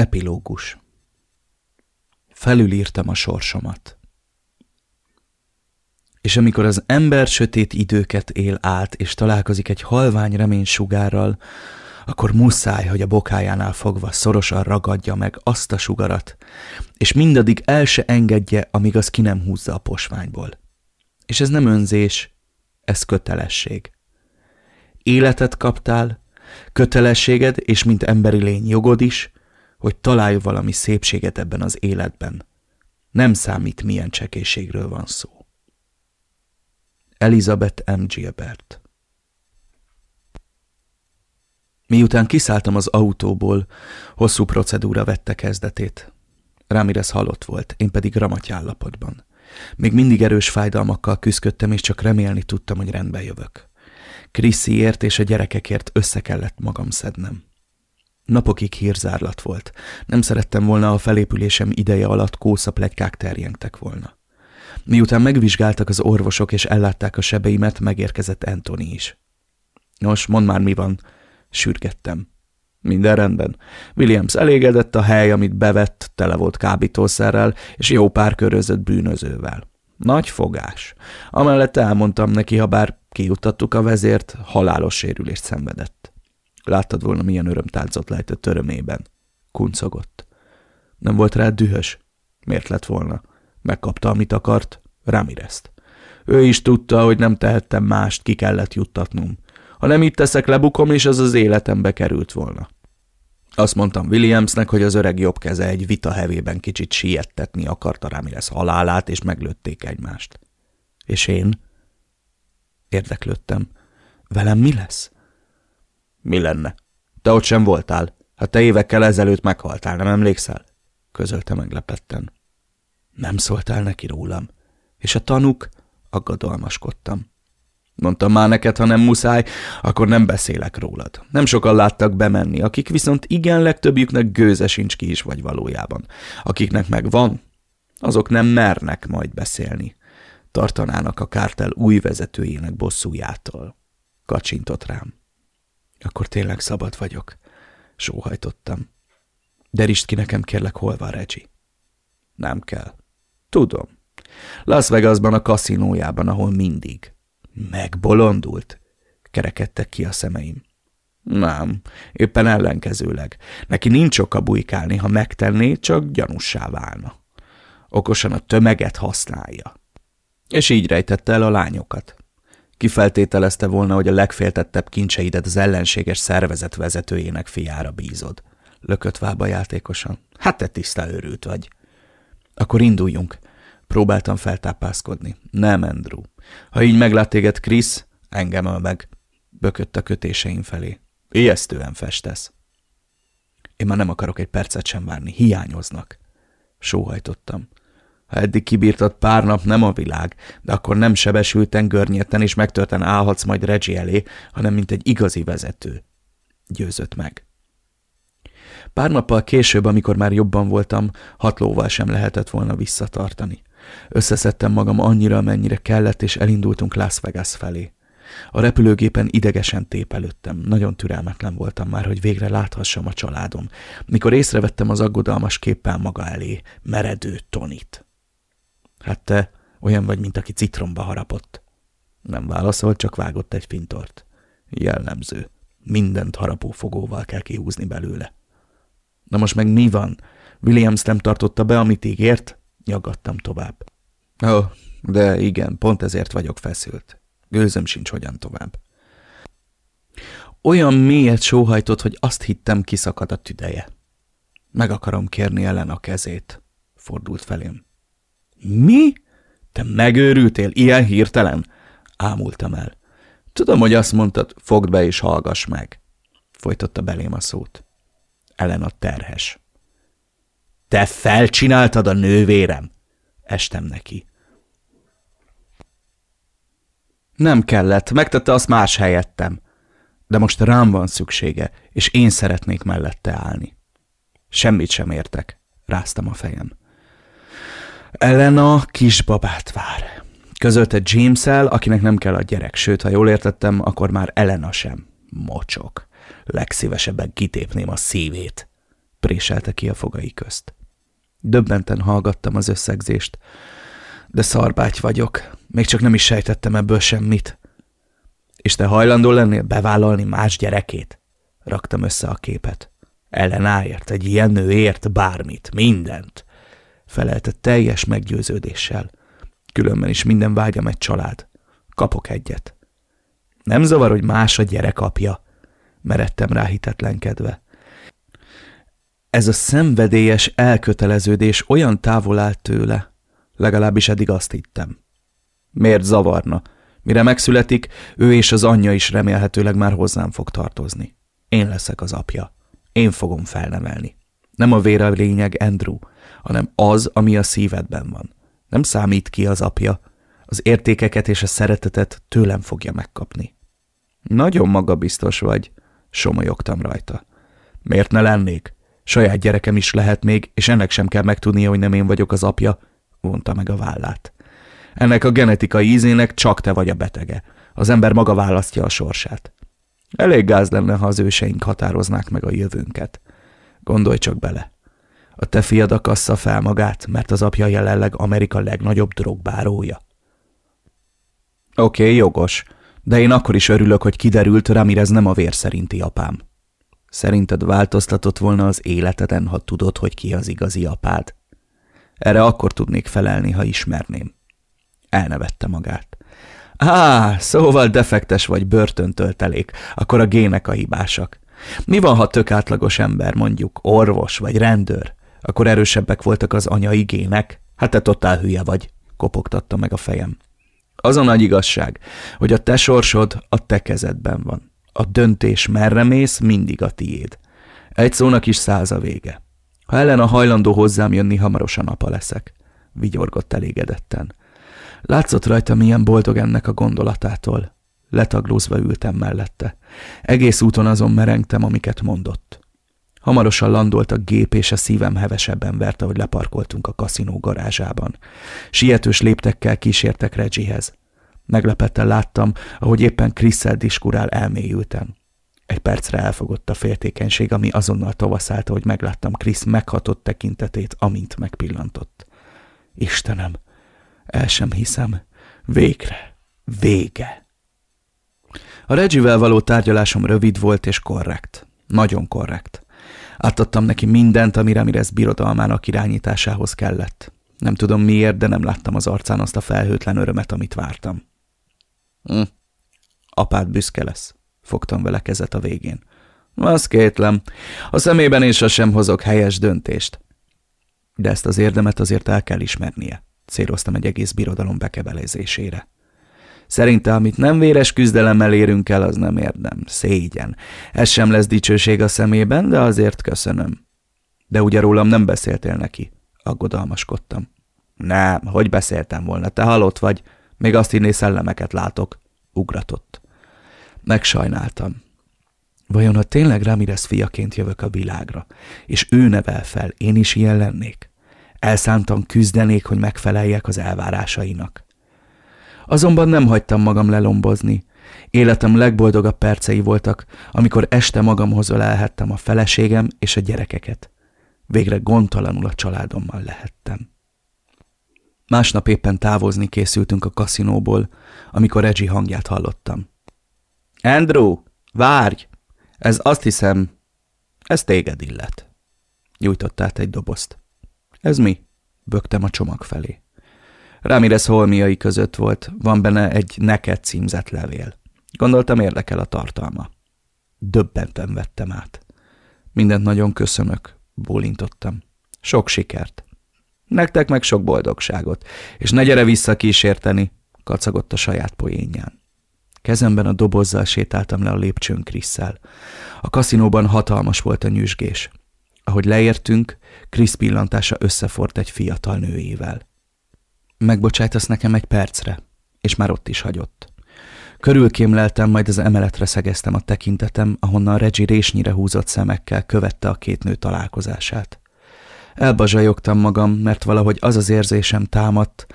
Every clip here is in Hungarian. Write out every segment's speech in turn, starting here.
Epilógus Felülírtam a sorsomat. És amikor az ember sötét időket él át, és találkozik egy halvány reménysugárral, akkor muszáj, hogy a bokájánál fogva szorosan ragadja meg azt a sugarat, és mindaddig el se engedje, amíg az ki nem húzza a posványból. És ez nem önzés, ez kötelesség. Életet kaptál, kötelességed, és mint emberi lény jogod is, hogy találj valami szépséget ebben az életben. Nem számít, milyen csekészségről van szó. Elizabeth M. Gilbert Miután kiszálltam az autóból, hosszú procedúra vette kezdetét. Ramirez halott volt, én pedig ramatyállapotban. Még mindig erős fájdalmakkal küzdöttem, és csak remélni tudtam, hogy rendbe jövök. Chrissyért és a gyerekekért össze kellett magam szednem. Napokig hírzárlat volt. Nem szerettem volna, a felépülésem ideje alatt kósza plegykák terjengtek volna. Miután megvizsgáltak az orvosok és ellátták a sebeimet, megérkezett Anthony is. Nos, mondd már, mi van? Sürgettem. Minden rendben. Williams elégedett, a hely, amit bevett, tele volt kábítószerrel és jó pár körözött bűnözővel. Nagy fogás. Amellett elmondtam neki, ha bár kiutattuk a vezért, halálos sérülést szenvedett. Láttad volna, milyen örömtáncot lejtett örömében. Kuncogott. Nem volt rá dühös? Miért lett volna? Megkapta, amit akart? Ramirezt. Ő is tudta, hogy nem tehettem mást, ki kellett juttatnum. Ha nem itt teszek, lebukom, és az az életembe került volna. Azt mondtam Williamsnek, hogy az öreg jobb keze egy vita hevében kicsit siettetni akarta Ramirez halálát, és meglőtték egymást. És én? Érdeklődtem. Velem mi lesz? Mi lenne? Te ott sem voltál. Hát te évekkel ezelőtt meghaltál, nem emlékszel? Közölte meglepetten. Nem szóltál neki rólam. És a tanuk? Aggadalmaskodtam. Mondtam már neked, ha nem muszáj, akkor nem beszélek rólad. Nem sokan láttak bemenni, akik viszont igen legtöbbjüknek gőze sincs ki is vagy valójában. Akiknek meg van, azok nem mernek majd beszélni. Tartanának a kártel új vezetőjének bosszújától. Kacsintott rám. Akkor tényleg szabad vagyok. Sóhajtottam. Derist ki nekem kérlek, hol van Reggie. Nem kell. Tudom. Las Vegasban a kaszinójában, ahol mindig. Megbolondult? Kerekedtek ki a szemeim. Nem, éppen ellenkezőleg. Neki nincs oka bujkálni, ha megtenné, csak gyanussá válna. Okosan a tömeget használja. És így rejtette el a lányokat. Kifeltételezte volna, hogy a legféltettebb kincseidet az ellenséges szervezet vezetőjének fiára bízod. Lökött vába játékosan. Hát te tiszta őrült vagy. Akkor induljunk. Próbáltam feltápászkodni. Nem, Andrew. Ha így meglát téged Krisz, engem öl meg. Bökött a kötéseim felé. Ijesztően festesz. Én már nem akarok egy percet sem várni. Hiányoznak. Sóhajtottam. Ha eddig kibírtad pár nap, nem a világ, de akkor nem sebesülten, görnyedten és megtörten állhatsz majd Reggie elé, hanem mint egy igazi vezető. Győzött meg. Pár nappal később, amikor már jobban voltam, hat lóval sem lehetett volna visszatartani. Összeszedtem magam annyira, amennyire kellett, és elindultunk Las Vegas felé. A repülőgépen idegesen tépelődtem, nagyon türelmetlen voltam már, hogy végre láthassam a családom, mikor észrevettem az aggodalmas képpel maga elé, meredő Tonit. Hát te olyan vagy, mint aki citromba harapott. Nem válaszolt, csak vágott egy fintort. Jellemző. Mindent harapófogóval kell kihúzni belőle. Na most meg mi van? Williams nem tartotta be, amit ígért? Nyaggattam tovább. Ó, oh, de igen, pont ezért vagyok feszült. Gőzöm sincs hogyan tovább. Olyan mélyet sóhajtott, hogy azt hittem kiszakad a tüdeje. Meg akarom kérni ellen a kezét, fordult felém. Mi? Te megőrültél ilyen hirtelen? Ámultam el. Tudom, hogy azt mondtad, fogd be és hallgass meg. Folytatta belém a szót. Ellen a terhes. Te felcsináltad a nővérem? Estem neki. Nem kellett, megtette azt más helyettem. De most rám van szüksége, és én szeretnék mellette állni. Semmit sem értek, ráztam a fejem. Elena kisbabát vár. Közölte james akinek nem kell a gyerek, sőt, ha jól értettem, akkor már Elena sem. Mocsok. Legszívesebben kitépném a szívét. préselte ki a fogai közt. Döbbenten hallgattam az összegzést, de szarbáty vagyok, még csak nem is sejtettem ebből semmit. És te hajlandó lennél bevállalni más gyerekét? Raktam össze a képet. Ellenáért, egy ilyen nőért bármit, mindent. Felelte teljes meggyőződéssel. Különben is minden vágyam egy család. Kapok egyet. Nem zavar, hogy más a gyerek apja? Meredtem rá hitetlenkedve. Ez a szenvedélyes elköteleződés olyan távol állt tőle, legalábbis eddig azt hittem. Miért zavarna? Mire megszületik, ő és az anyja is remélhetőleg már hozzám fog tartozni. Én leszek az apja. Én fogom felnevelni. Nem a vér a lényeg, Andrew, hanem az, ami a szívedben van. Nem számít ki az apja. Az értékeket és a szeretetet tőlem fogja megkapni. Nagyon magabiztos vagy, somolyogtam rajta. Miért ne lennék? Saját gyerekem is lehet még, és ennek sem kell megtudnia, hogy nem én vagyok az apja, vonta meg a vállát. Ennek a genetikai ízének csak te vagy a betege. Az ember maga választja a sorsát. Elég gáz lenne, ha az őseink határoznák meg a jövőnket. Gondolj csak bele. A te fiad akassza fel magát, mert az apja jelenleg Amerika legnagyobb drogbárója. Oké, okay, jogos, de én akkor is örülök, hogy kiderült, Ramirez nem a vér szerinti apám. Szerinted változtatott volna az életeden, ha tudod, hogy ki az igazi apád? Erre akkor tudnék felelni, ha ismerném. Elnevette magát. Á, szóval defektes vagy börtöntöltelék, akkor a gének a hibásak. Mi van, ha tök átlagos ember, mondjuk orvos vagy rendőr? Akkor erősebbek voltak az anyai gének? Hát te totál hülye vagy, kopogtatta meg a fejem. Az a nagy igazság, hogy a te sorsod a te kezedben van. A döntés merre mész, mindig a tiéd. Egy szónak is száz a vége. Ha ellen a hajlandó hozzám jönni, hamarosan apa leszek. Vigyorgott elégedetten. Látszott rajta, milyen boldog ennek a gondolatától. Letaglózva ültem mellette. Egész úton azon merengtem, amiket mondott. Hamarosan landolt a gép, és a szívem hevesebben verte, hogy leparkoltunk a kaszinó garázsában. Sietős léptekkel kísértek Reggiehez. Meglepetten láttam, ahogy éppen Krisszel diskurál elmélyülten. Egy percre elfogott a féltékenység, ami azonnal tovaszállta, hogy megláttam Krisz meghatott tekintetét, amint megpillantott. Istenem, el sem hiszem. Végre. Vége. A Regivel való tárgyalásom rövid volt és korrekt. Nagyon korrekt. Átadtam neki mindent, amire Mirez birodalmának irányításához kellett. Nem tudom miért, de nem láttam az arcán azt a felhőtlen örömet, amit vártam. Hm. Apád büszke lesz. Fogtam vele kezet a végén. Az kétlem. A szemében én sem hozok helyes döntést. De ezt az érdemet azért el kell ismernie. Céloztam egy egész birodalom bekebelezésére. Szerinte, amit nem véres küzdelemmel érünk el, az nem érdem. Szégyen. Ez sem lesz dicsőség a szemében, de azért köszönöm. De ugye rólam nem beszéltél neki? Aggodalmaskodtam. Nem, hogy beszéltem volna, te halott vagy. Még azt hinné szellemeket látok. Ugratott. Megsajnáltam. Vajon, ha tényleg Ramirez fiaként jövök a világra, és ő nevel fel, én is ilyen lennék? Elszántan küzdenék, hogy megfeleljek az elvárásainak. Azonban nem hagytam magam lelombozni. Életem legboldogabb percei voltak, amikor este magamhoz ölelhettem a feleségem és a gyerekeket. Végre gondtalanul a családommal lehettem. Másnap éppen távozni készültünk a kaszinóból, amikor Reggie hangját hallottam. Andrew, várj! Ez azt hiszem, ez téged illet. Nyújtott át egy dobozt. Ez mi? Bögtem a csomag felé. Ramirez holmiai között volt, van benne egy neked címzett levél. Gondoltam érdekel a tartalma. Döbbenten vettem át. Mindent nagyon köszönök, bólintottam. Sok sikert. Nektek meg sok boldogságot, és ne gyere vissza kísérteni, kacagott a saját poénján. Kezemben a dobozzal sétáltam le a lépcsőn Krisszel. A kaszinóban hatalmas volt a nyüzsgés. Ahogy leértünk, Krisz pillantása összefort egy fiatal nőjével. Megbocsájtasz nekem egy percre, és már ott is hagyott. Körülkémleltem, majd az emeletre szegeztem a tekintetem, ahonnan Reggie résnyire húzott szemekkel követte a két nő találkozását. Elbazsajogtam magam, mert valahogy az az érzésem támadt,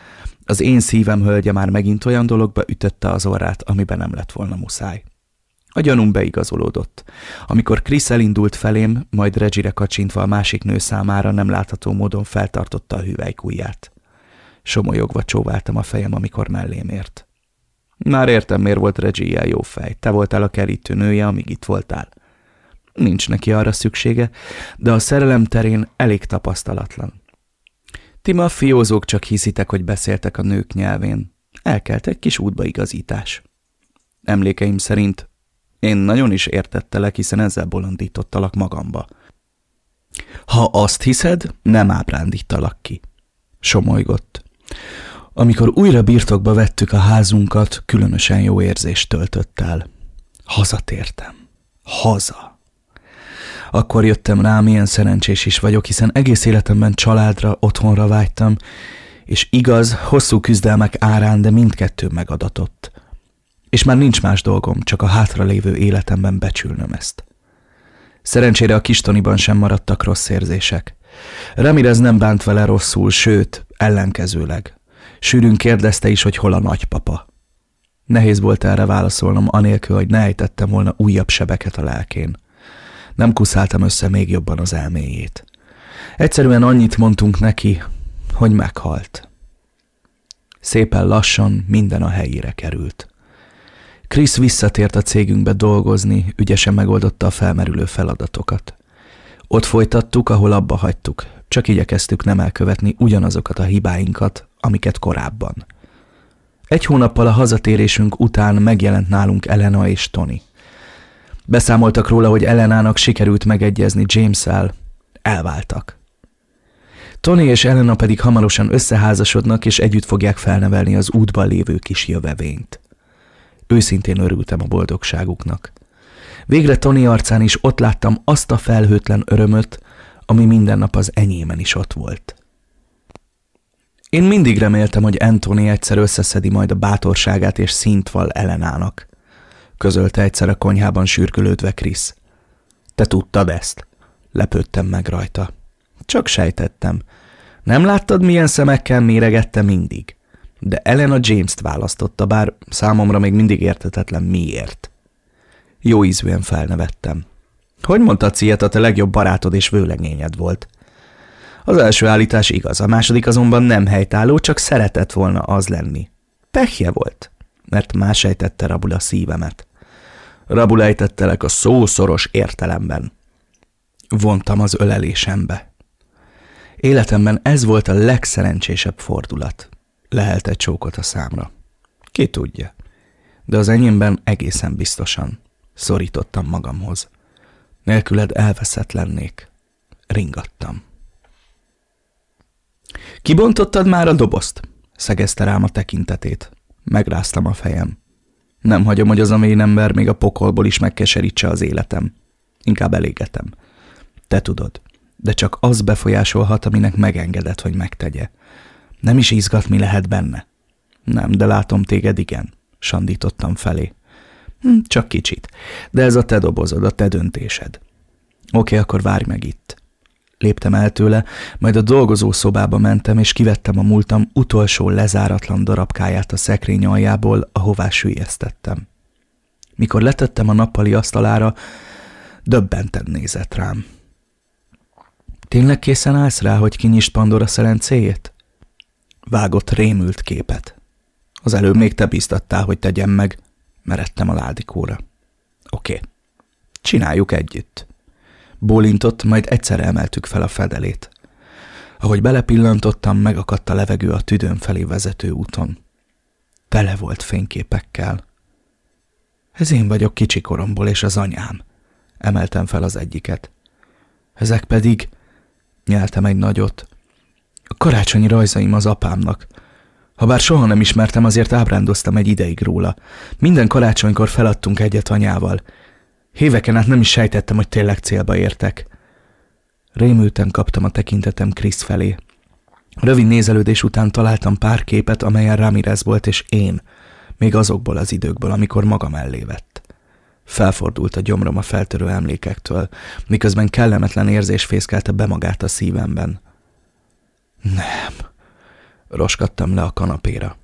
az én szívem hölgye már megint olyan dologba ütötte az orrát, amiben nem lett volna muszáj. A gyanúm beigazolódott. Amikor Krisz elindult felém, majd Regire kacsintva a másik nő számára nem látható módon feltartotta a hüvelykujját. Somolyogva csóváltam a fejem, amikor mellém ért. Már értem, miért volt Reggie jó fej. Te voltál a kerítő nője, amíg itt voltál. Nincs neki arra szüksége, de a szerelem terén elég tapasztalatlan. Ti fiózók csak hiszitek, hogy beszéltek a nők nyelvén. Elkelt egy kis útbaigazítás. Emlékeim szerint én nagyon is értettelek, hiszen ezzel bolondítottalak magamba. Ha azt hiszed, nem ábrándítalak ki. Somolygott. Amikor újra birtokba vettük a házunkat, különösen jó érzést töltött el. Hazatértem. Haza. Akkor jöttem rá, milyen szerencsés is vagyok, hiszen egész életemben családra, otthonra vágytam, és igaz, hosszú küzdelmek árán, de mindkettő megadatott. És már nincs más dolgom, csak a hátralévő életemben becsülnöm ezt. Szerencsére a kistoniban sem maradtak rossz érzések. Ramirez nem bánt vele rosszul, sőt, ellenkezőleg. Sűrűn kérdezte is, hogy hol a nagypapa. Nehéz volt erre válaszolnom, anélkül, hogy ne ejtettem volna újabb sebeket a lelkén. Nem kuszáltam össze még jobban az elméjét. Egyszerűen annyit mondtunk neki, hogy meghalt. Szépen lassan minden a helyére került. Krisz visszatért a cégünkbe dolgozni, ügyesen megoldotta a felmerülő feladatokat. Ott folytattuk, ahol abba hagytuk, csak igyekeztük nem elkövetni ugyanazokat a hibáinkat, amiket korábban. Egy hónappal a hazatérésünk után megjelent nálunk Elena és Tony. Beszámoltak róla, hogy Elenának sikerült megegyezni James-el, elváltak. Tony és Elena pedig hamarosan összeházasodnak, és együtt fogják felnevelni az útban lévő kis jövevényt. Őszintén örültem a boldogságuknak. Végre Tony arcán is ott láttam azt a felhőtlen örömöt, ami minden nap az enyémen is ott volt. Én mindig reméltem, hogy Anthony egyszer összeszedi majd a bátorságát és szintval Elenának, közölte egyszer a konyhában sürgülődve Krisz. Te tudtad ezt? Lepődtem meg rajta. Csak sejtettem. Nem láttad, milyen szemekkel méregette mindig? De Elena James-t választotta, bár számomra még mindig értetetlen miért. Jó ízűen felnevettem. Hogy mondtad, ilyet, a te legjobb barátod és vőlegényed volt? Az első állítás igaz, a második azonban nem helytálló, csak szeretett volna az lenni. Pehje volt, mert más ejtette Rabula szívemet. Rabula ejtettelek a szószoros értelemben. Vontam az ölelésembe. Életemben ez volt a legszerencsésebb fordulat. Lehelt egy csókot a számra. Ki tudja. De az enyémben egészen biztosan. Szorítottam magamhoz. Nélküled elveszett lennék. Ringattam. Kibontottad már a dobozt? Szegezte rám a tekintetét. Megráztam a fejem. Nem hagyom, hogy az a mély ember még a pokolból is megkeserítse az életem. Inkább elégetem. Te tudod, de csak az befolyásolhat, aminek megengedett, hogy megtegye. Nem is izgat, mi lehet benne. Nem, de látom téged, igen. Sandítottam felé. Hm, csak kicsit. De ez a te dobozod, a te döntésed. Oké, akkor várj meg itt. Léptem el tőle, majd a dolgozó szobába mentem, és kivettem a múltam utolsó lezáratlan darabkáját a szekrény aljából, ahová sülyeztettem. Mikor letettem a nappali asztalára, döbbenten nézett rám. Tényleg készen állsz rá, hogy kinyisd Pandora szelencéjét? Vágott rémült képet. Az előbb még te biztattál, hogy tegyem meg. Meredtem a ládikóra. Oké. Csináljuk együtt. Bólintott, majd egyszer emeltük fel a fedelét. Ahogy belepillantottam, megakadt a levegő a tüdőn felé vezető úton. Tele volt fényképekkel. Ez én vagyok kicsi koromból, és az anyám. Emeltem fel az egyiket. Ezek pedig... Nyeltem egy nagyot. A karácsonyi rajzaim az apámnak. Habár soha nem ismertem, azért ábrándoztam egy ideig róla. Minden karácsonykor feladtunk egyet anyával, Héveken át nem is sejtettem, hogy tényleg célba értek. Rémülten kaptam a tekintetem Krisz felé. Rövid nézelődés után találtam pár képet, amelyen Ramirez volt és én, még azokból az időkből, amikor maga mellé vett. Felfordult a gyomrom a feltörő emlékektől, miközben kellemetlen érzés fészkelte be magát a szívemben. Nem, roskadtam le a kanapéra.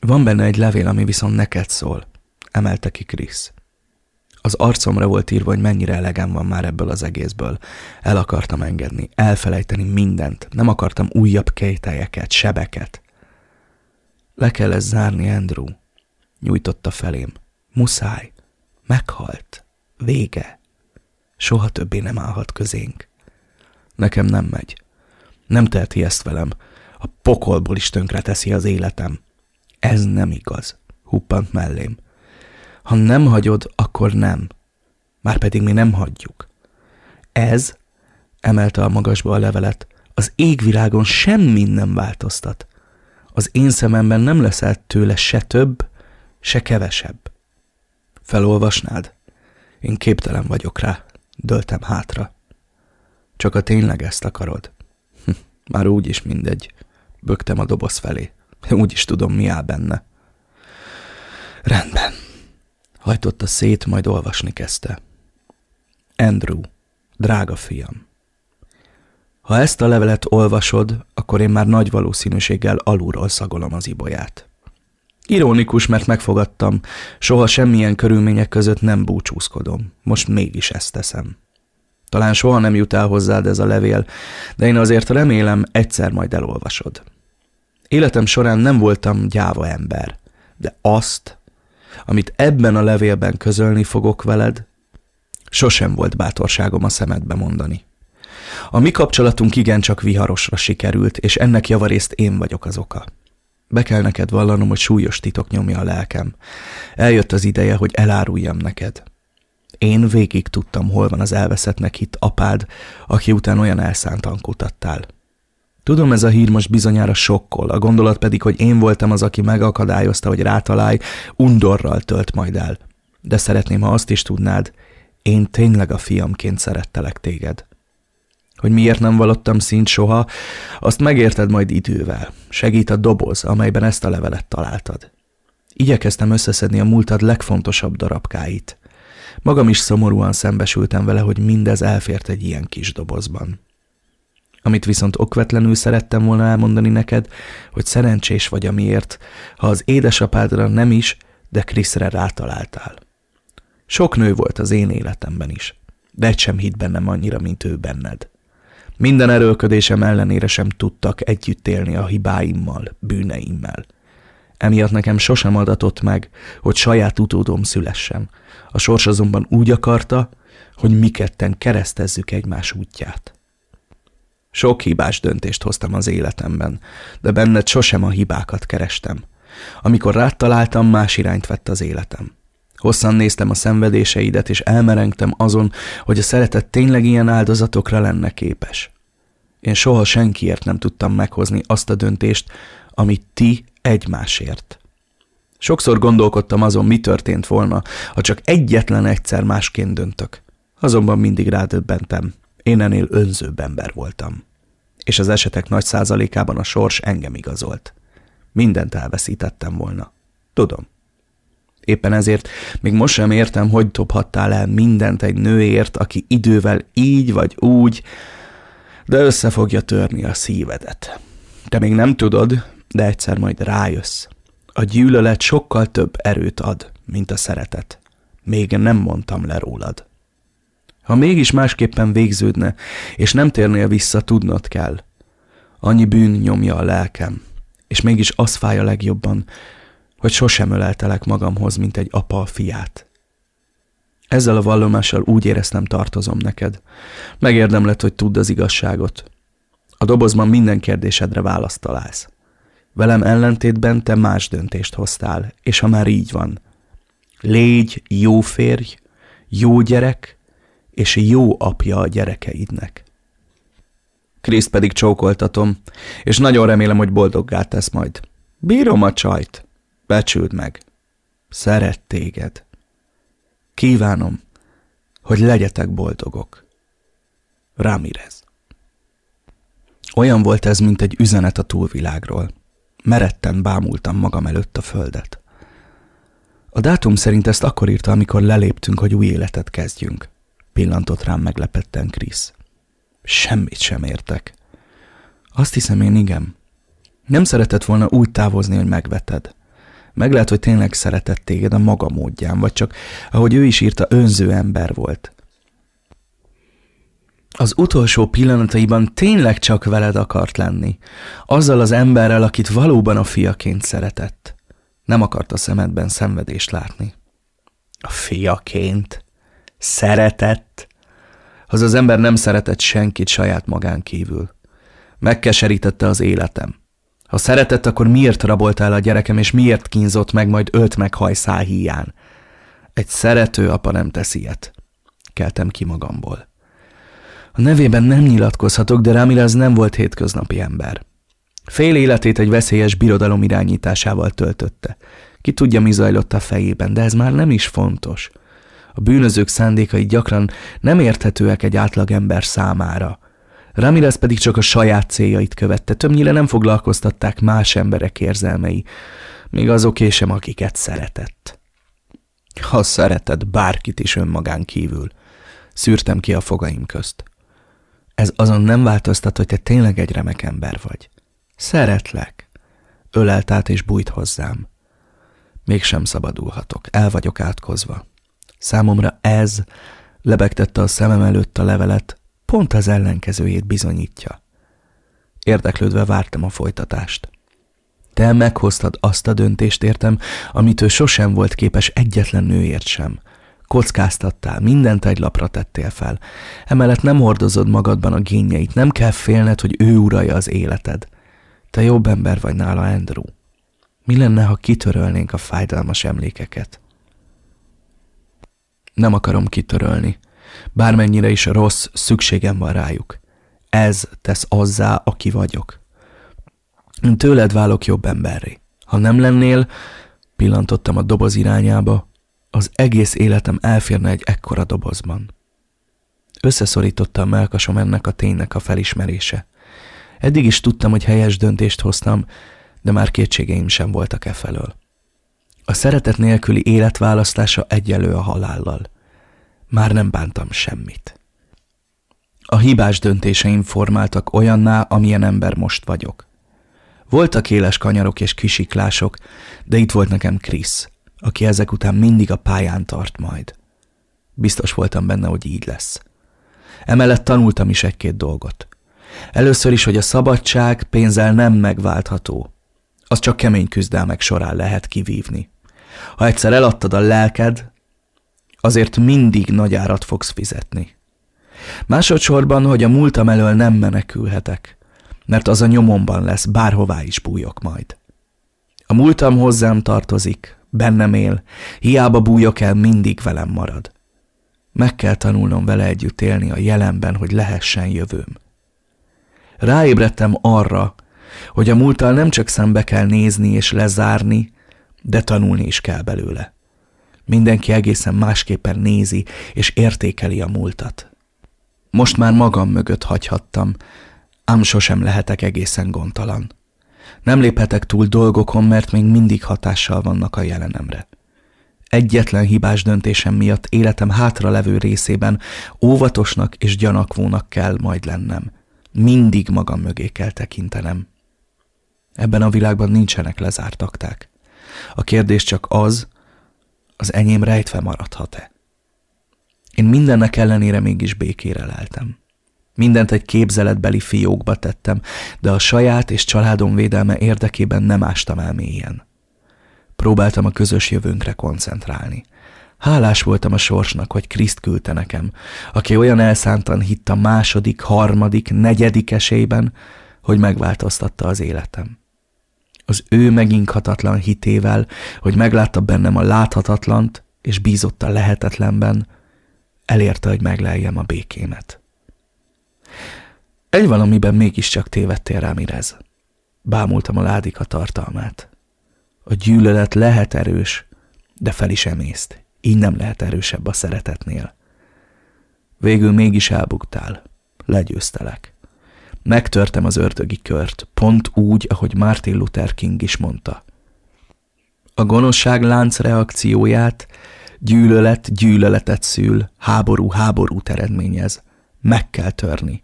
Van benne egy levél, ami viszont neked szól, emelte ki Krisz. Az arcomra volt írva, hogy mennyire elegem van már ebből az egészből. El akartam engedni, elfelejteni mindent. Nem akartam újabb kételjeket, sebeket. Le kell ezt zárni, Andrew. Nyújtotta felém. Muszáj. Meghalt. Vége. Soha többé nem állhat közénk. Nekem nem megy. Nem teheti ezt velem. A pokolból is tönkre teszi az életem. Ez nem igaz. Huppant mellém. Ha nem hagyod, akkor nem. Márpedig mi nem hagyjuk. Ez, emelte a magasba a levelet, az égvilágon semmi nem változtat. Az én szememben nem leszel tőle se több, se kevesebb. Felolvasnád? Én képtelen vagyok rá, döltem hátra. Csak a tényleg ezt akarod. Hm, már úgy is mindegy. Bögtem a doboz felé. Úgy is tudom, mi áll benne. Rendben. Hajtotta szét, majd olvasni kezdte. Andrew, drága fiam. Ha ezt a levelet olvasod, akkor én már nagy valószínűséggel alulról szagolom az ibolyát. Ironikus, mert megfogadtam, soha semmilyen körülmények között nem búcsúzkodom. Most mégis ezt teszem. Talán soha nem jut el hozzád ez a levél, de én azért remélem, egyszer majd elolvasod. Életem során nem voltam gyáva ember, de azt, amit ebben a levélben közölni fogok veled, sosem volt bátorságom a szemedbe mondani. A mi kapcsolatunk igencsak viharosra sikerült, és ennek javarészt én vagyok az oka. Be kell neked vallanom, hogy súlyos titok nyomja a lelkem. Eljött az ideje, hogy eláruljam neked. Én végig tudtam, hol van az elveszettnek hitt apád, aki után olyan elszántan kutattál. Tudom, ez a hír most bizonyára sokkol, a gondolat pedig, hogy én voltam az, aki megakadályozta, hogy rátalálj, undorral tölt majd el. De szeretném, ha azt is tudnád, én tényleg a fiamként szerettelek téged. Hogy miért nem valottam szint soha, azt megérted majd idővel. Segít a doboz, amelyben ezt a levelet találtad. Igyekeztem összeszedni a múltad legfontosabb darabkáit. Magam is szomorúan szembesültem vele, hogy mindez elfért egy ilyen kis dobozban. Amit viszont okvetlenül szerettem volna elmondani neked, hogy szerencsés vagy amiért, ha az édesapádra nem is, de Kriszre rátaláltál. Sok nő volt az én életemben is, de egy sem hitt bennem annyira, mint ő benned. Minden erőlködésem ellenére sem tudtak együtt élni a hibáimmal, bűneimmel. Emiatt nekem sosem adatott meg, hogy saját utódom szülessen. A sors azonban úgy akarta, hogy mi ketten keresztezzük egymás útját. Sok hibás döntést hoztam az életemben, de benned sosem a hibákat kerestem. Amikor rád találtam, más irányt vett az életem. Hosszan néztem a szenvedéseidet, és elmerengtem azon, hogy a szeretet tényleg ilyen áldozatokra lenne képes. Én soha senkiért nem tudtam meghozni azt a döntést, amit ti egymásért. Sokszor gondolkodtam azon, mi történt volna, ha csak egyetlen egyszer másként döntök. Azonban mindig rádöbbentem. Én ennél önzőbb ember voltam. És az esetek nagy százalékában a sors engem igazolt. Mindent elveszítettem volna. Tudom. Éppen ezért még most sem értem, hogy dobhattál el mindent egy nőért, aki idővel így vagy úgy, de össze fogja törni a szívedet. Te még nem tudod, de egyszer majd rájössz. A gyűlölet sokkal több erőt ad, mint a szeretet. Még nem mondtam le rólad. Ha mégis másképpen végződne, és nem térnél vissza, tudnod kell. Annyi bűn nyomja a lelkem, és mégis az fáj a legjobban, hogy sosem öleltelek magamhoz, mint egy apa a fiát. Ezzel a vallomással úgy éreztem tartozom neked. Megérdemled, hogy tudd az igazságot. A dobozban minden kérdésedre választ találsz. Velem ellentétben te más döntést hoztál, és ha már így van. Légy jó férj, jó gyerek, és jó apja a gyerekeidnek. Kriszt pedig csókoltatom, és nagyon remélem, hogy boldoggá tesz majd. Bírom a csajt. Becsüld meg. Szeret téged. Kívánom, hogy legyetek boldogok. Ramirez. Olyan volt ez, mint egy üzenet a túlvilágról. Meretten bámultam magam előtt a földet. A dátum szerint ezt akkor írta, amikor leléptünk, hogy új életet kezdjünk. Pillantott rám meglepetten Krisz. Semmit sem értek. Azt hiszem én igen. Nem szeretett volna úgy távozni, hogy megveted. Meg lehet, hogy tényleg szeretett téged a maga módján, vagy csak, ahogy ő is írta, önző ember volt. Az utolsó pillanataiban tényleg csak veled akart lenni. Azzal az emberrel, akit valóban a fiaként szeretett. Nem akart a szemedben szenvedést látni. A fiaként? Szeretett? Az az ember nem szeretett senkit saját magán kívül. Megkeserítette az életem. Ha szeretett, akkor miért raboltál a gyerekem, és miért kínzott meg, majd ölt meg hajszál híján? Egy szerető apa nem tesz ilyet. Keltem ki magamból. A nevében nem nyilatkozhatok, de Ramirez nem volt hétköznapi ember. Fél életét egy veszélyes birodalom irányításával töltötte. Ki tudja, mi zajlott a fejében, de ez már nem is fontos. A bűnözők szándékai gyakran nem érthetőek egy átlagember számára. Ramirez pedig csak a saját céljait követte, többnyire nem foglalkoztatták más emberek érzelmei, még azoké sem, akiket szeretett. Ha szeretett bárkit is önmagán kívül, szűrtem ki a fogaim közt. Ez azon nem változtat, hogy te tényleg egy remek ember vagy. Szeretlek. Ölelt át és bújt hozzám. Mégsem szabadulhatok, el vagyok átkozva. Számomra ez, lebegtette a szemem előtt a levelet, pont az ellenkezőjét bizonyítja. Érdeklődve vártam a folytatást. Te meghoztad azt a döntést értem, amit ő sosem volt képes egyetlen nőért sem. Kockáztattál, mindent egy lapra tettél fel. Emellett nem hordozod magadban a génjeit, nem kell félned, hogy ő uralja az életed. Te jobb ember vagy nála, Andrew. Mi lenne, ha kitörölnénk a fájdalmas emlékeket? Nem akarom kitörölni. Bármennyire is rossz, szükségem van rájuk. Ez tesz azzá, aki vagyok. Tőled válok jobb emberré. Ha nem lennél, pillantottam a doboz irányába, az egész életem elférne egy ekkora dobozban. Összeszorította a melkasom ennek a ténynek a felismerése. Eddig is tudtam, hogy helyes döntést hoztam, de már kétségeim sem voltak e felől. A szeretet nélküli életválasztása egyelő a halállal. Már nem bántam semmit. A hibás döntéseim formáltak olyanná, amilyen ember most vagyok. Voltak éles kanyarok és kisiklások, de itt volt nekem Krisz, aki ezek után mindig a pályán tart majd. Biztos voltam benne, hogy így lesz. Emellett tanultam is egy-két dolgot. Először is, hogy a szabadság pénzzel nem megváltható. Az csak kemény küzdelmek során lehet kivívni. Ha egyszer eladtad a lelked, azért mindig nagy árat fogsz fizetni. Másodszorban, hogy a múltam elől nem menekülhetek, mert az a nyomomban lesz, bárhová is bújok majd. A múltam hozzám tartozik, bennem él, hiába bújok el, mindig velem marad. Meg kell tanulnom vele együtt élni a jelenben, hogy lehessen jövőm. Ráébredtem arra, hogy a múlttal nem csak szembe kell nézni és lezárni, de tanulni is kell belőle. Mindenki egészen másképpen nézi és értékeli a múltat. Most már magam mögött hagyhattam, ám sosem lehetek egészen gondtalan. Nem léphetek túl dolgokon, mert még mindig hatással vannak a jelenemre. Egyetlen hibás döntésem miatt életem hátra levő részében óvatosnak és gyanakvónak kell majd lennem. Mindig magam mögé kell tekintenem. Ebben a világban nincsenek lezárt akták. A kérdés csak az, az enyém rejtve maradhat-e. Én mindennek ellenére mégis békére leltem. Mindent egy képzeletbeli fiókba tettem, de a saját és családom védelme érdekében nem ástam el mélyen. Próbáltam a közös jövőnkre koncentrálni. Hálás voltam a sorsnak, hogy Kriszt küldte nekem, aki olyan elszántan hitt a második, harmadik, negyedik esélyben, hogy megváltoztatta az életem. Az ő meginkhatatlan hitével, hogy meglátta bennem a láthatatlant, és bízott a lehetetlenben, elérte, hogy megleljem a békémet. Egy valamiben mégiscsak tévedtél rám, Irez. Bámultam a ládika tartalmát. A gyűlölet lehet erős, de fel is emészt. Így nem lehet erősebb a szeretetnél. Végül mégis elbuktál. Legyőztelek. Megtörtem az ördögi kört, pont úgy, ahogy Martin Luther King is mondta. A gonoszság lánc reakcióját gyűlölet gyűlöletet szül, háború háborút eredményez. Meg kell törni,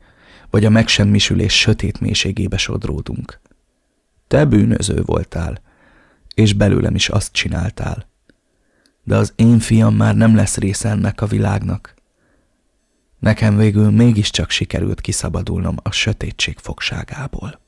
vagy a megsemmisülés sötét mélységébe sodródunk. Te bűnöző voltál, és belőlem is azt csináltál. De az én fiam már nem lesz része ennek a világnak. Nekem végül mégiscsak sikerült kiszabadulnom a sötétség fogságából.